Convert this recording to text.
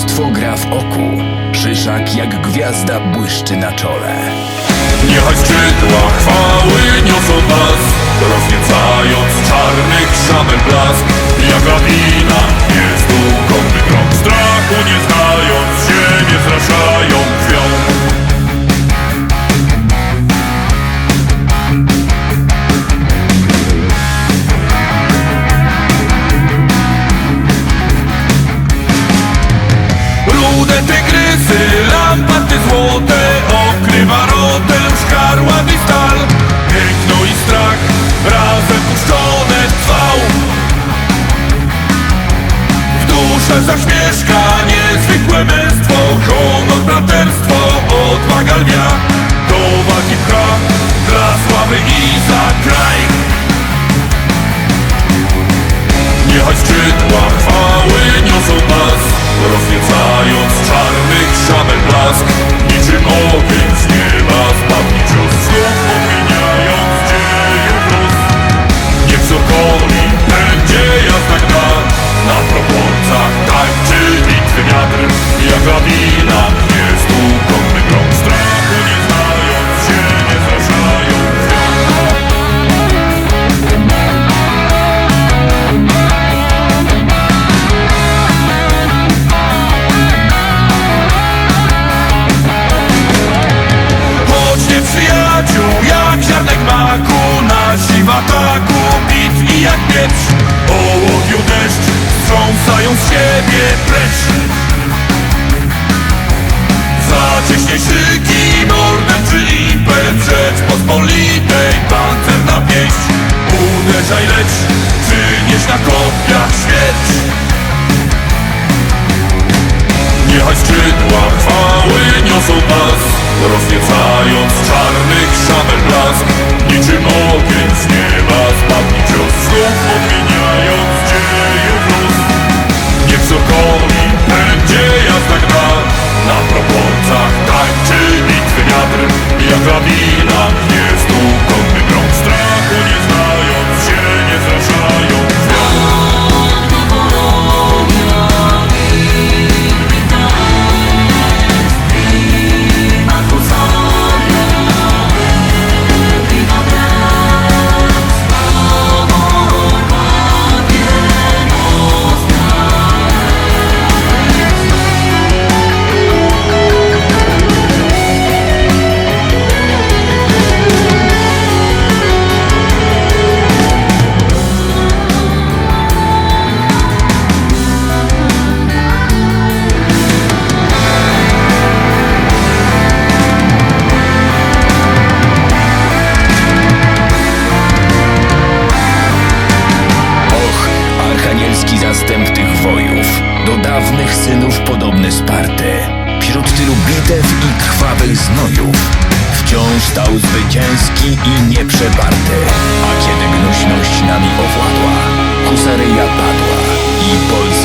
mnóstwo gra w oku. Szyszak jak gwiazda błyszczy na czole. Niechaj skrzydła chwały niosą nas Rozniecając czarnych szabel blask. Jak lawina Okrywa rotem szkarłat i stal Piękno i strach razem puszczone trwał. W duszę zaśmieszka niezwykłe męstwo Honor, braterstwo, odwaga lwia pieprz Ołowiu deszcz strząsają z siebie precz. Zacieśnij szyki morderczy impet Rzeczpospolitej pancerna pieśń Uderzaj lecz przynieś na kopiach świecz Niechaj skrzydła chwały niosą nas Rozniecając czarnych podobny Sparty. Wśród tylu bitew i krwawych znojów, wciąż stał zwycięski i nieprzeparty. A kiedy gnuśność nami owładła, husaryja padła i Polska